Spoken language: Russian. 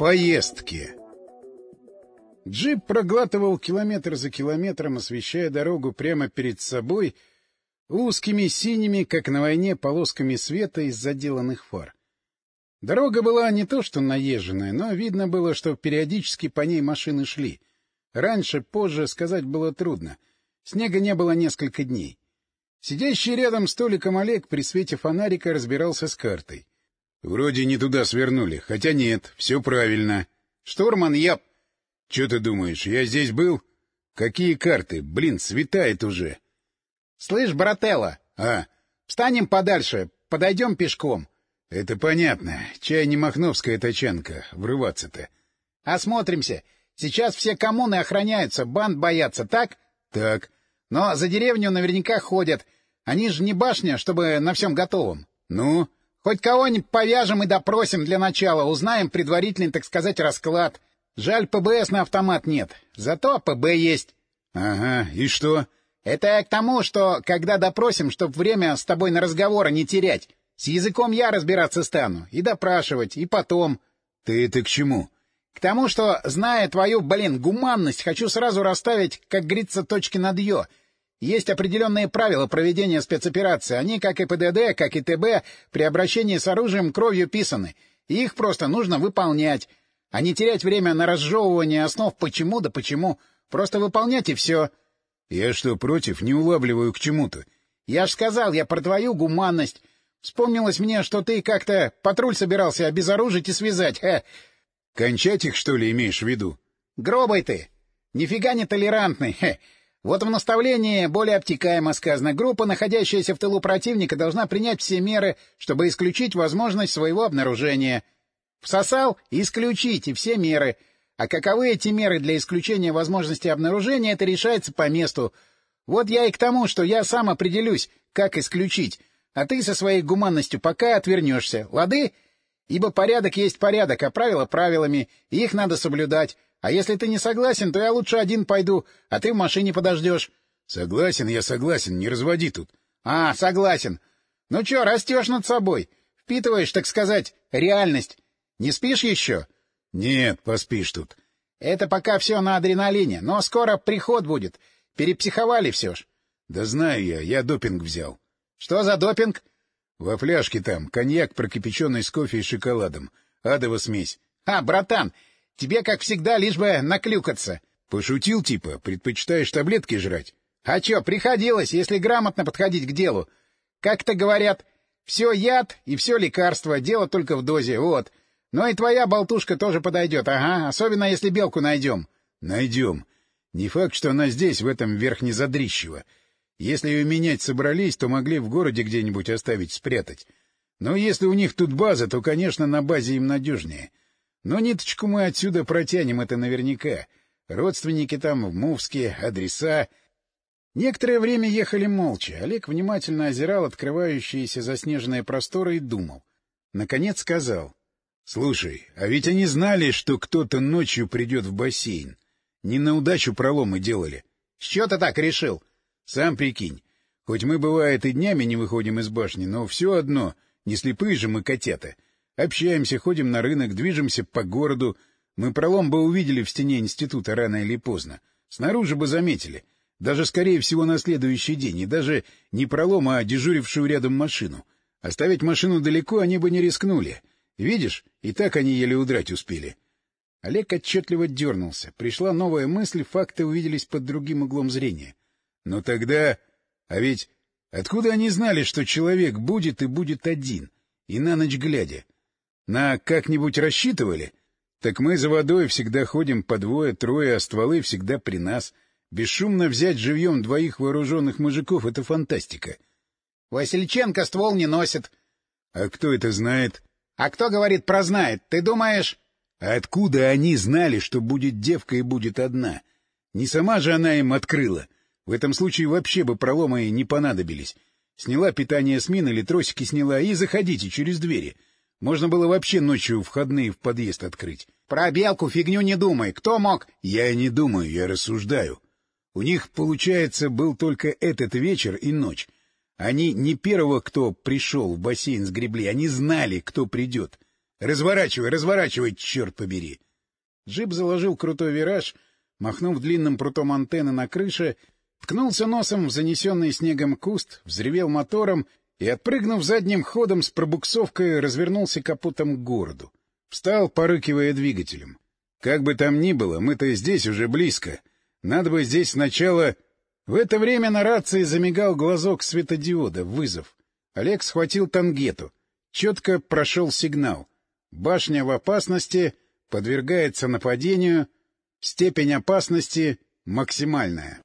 Поездки Джип проглатывал километр за километром, освещая дорогу прямо перед собой узкими синими, как на войне, полосками света из заделанных фар. Дорога была не то что наезженная, но видно было, что периодически по ней машины шли. Раньше, позже сказать было трудно. Снега не было несколько дней. Сидящий рядом с Толиком Олег при свете фонарика разбирался с картой. — Вроде не туда свернули, хотя нет, все правильно. — Штурман, я... — Че ты думаешь, я здесь был? — Какие карты? Блин, светает уже. — Слышь, брателло. — А? — Встанем подальше, подойдем пешком. — Это понятно. Чай не махновская тачанка. Врываться-то. — Осмотримся. Сейчас все коммуны охраняются, банд боятся, так? — Так. — Но за деревню наверняка ходят. Они же не башня, чтобы на всем готовом. — Ну? — Хоть кого-нибудь повяжем и допросим для начала, узнаем предварительный, так сказать, расклад. Жаль, ПБС на автомат нет. Зато ПБ есть. — Ага, и что? — Это я к тому, что, когда допросим, чтоб время с тобой на разговоры не терять. С языком я разбираться стану, и допрашивать, и потом. — Ты это к чему? — К тому, что, зная твою, блин, гуманность, хочу сразу расставить, как говорится, точки над «ё». Есть определенные правила проведения спецоперации. Они, как и ПДД, как и ТБ, при обращении с оружием кровью писаны. И их просто нужно выполнять. А не терять время на разжевывание основ почему да почему. Просто выполнять и все. Я что, против? Не улавливаю к чему-то. Я ж сказал, я про твою гуманность. Вспомнилось мне, что ты как-то патруль собирался обезоружить и связать. Ха. Кончать их, что ли, имеешь в виду? Гробой ты. Нифига не толерантный. Ха. Вот в наставлении более обтекаемо сказано. Группа, находящаяся в тылу противника, должна принять все меры, чтобы исключить возможность своего обнаружения. Всосал — исключите все меры. А каковы эти меры для исключения возможности обнаружения, это решается по месту. Вот я и к тому, что я сам определюсь, как исключить. А ты со своей гуманностью пока отвернешься. Лады? Ибо порядок есть порядок, а правила — правилами, и их надо соблюдать. А если ты не согласен, то я лучше один пойду, а ты в машине подождешь. — Согласен, я согласен, не разводи тут. — А, согласен. Ну чё, растешь над собой. Впитываешь, так сказать, реальность. Не спишь еще? — Нет, поспишь тут. — Это пока все на адреналине, но скоро приход будет. Перепсиховали все ж. — Да знаю я, я допинг взял. — Что за допинг? — Во фляжке там, коньяк, прокипяченный с кофе и шоколадом. Адова смесь. — А, братан, Тебе, как всегда, лишь бы наклюкаться. — Пошутил, типа? Предпочитаешь таблетки жрать? — А чё, приходилось, если грамотно подходить к делу. Как-то говорят, все яд и все лекарство, дело только в дозе, вот. Но и твоя болтушка тоже подойдет, ага, особенно если белку найдем. — Найдем. Не факт, что она здесь, в этом верхнезадрищево. Если ее менять собрались, то могли в городе где-нибудь оставить, спрятать. Но если у них тут база, то, конечно, на базе им надежнее. Но ниточку мы отсюда протянем, это наверняка. Родственники там в Мувске, адреса. Некоторое время ехали молча. Олег внимательно озирал открывающиеся заснеженные просторы и думал. Наконец сказал. — Слушай, а ведь они знали, что кто-то ночью придет в бассейн. Не на удачу проломы делали. — С чего ты так решил? — Сам прикинь. Хоть мы, бывает, и днями не выходим из башни, но все одно, не слепые же мы котята — Общаемся, ходим на рынок, движемся по городу. Мы пролом бы увидели в стене института рано или поздно. Снаружи бы заметили. Даже, скорее всего, на следующий день. И даже не пролом, а дежурившую рядом машину. Оставить машину далеко они бы не рискнули. Видишь, и так они еле удрать успели. Олег отчетливо дернулся. Пришла новая мысль, факты увиделись под другим углом зрения. Но тогда... А ведь откуда они знали, что человек будет и будет один? И на ночь глядя. На как-нибудь рассчитывали? Так мы за водой всегда ходим по двое-трое, а стволы всегда при нас. Бесшумно взять живьем двоих вооруженных мужиков — это фантастика. — Васильченко ствол не носит. — А кто это знает? — А кто, говорит, прознает? Ты думаешь... — Откуда они знали, что будет девка и будет одна? Не сама же она им открыла. В этом случае вообще бы проломы не понадобились. Сняла питание с мин или тросики сняла и заходите через двери. — можно было вообще ночью входные в подъезд открыть. — Про белку фигню не думай. Кто мог? — Я не думаю, я рассуждаю. У них, получается, был только этот вечер и ночь. Они не первого, кто пришел в бассейн сгребли, они знали, кто придет. Разворачивай, разворачивай, черт побери! Джип заложил крутой вираж, махнув длинным прутом антенны на крыше, ткнулся носом в занесенный снегом куст, взревел мотором и, отпрыгнув задним ходом с пробуксовкой, развернулся капотом к городу. Встал, порыкивая двигателем. Как бы там ни было, мы-то здесь уже близко. Надо бы здесь сначала... В это время на рации замигал глазок светодиода, вызов. Олег схватил тангету. Четко прошел сигнал. Башня в опасности, подвергается нападению. Степень опасности максимальная.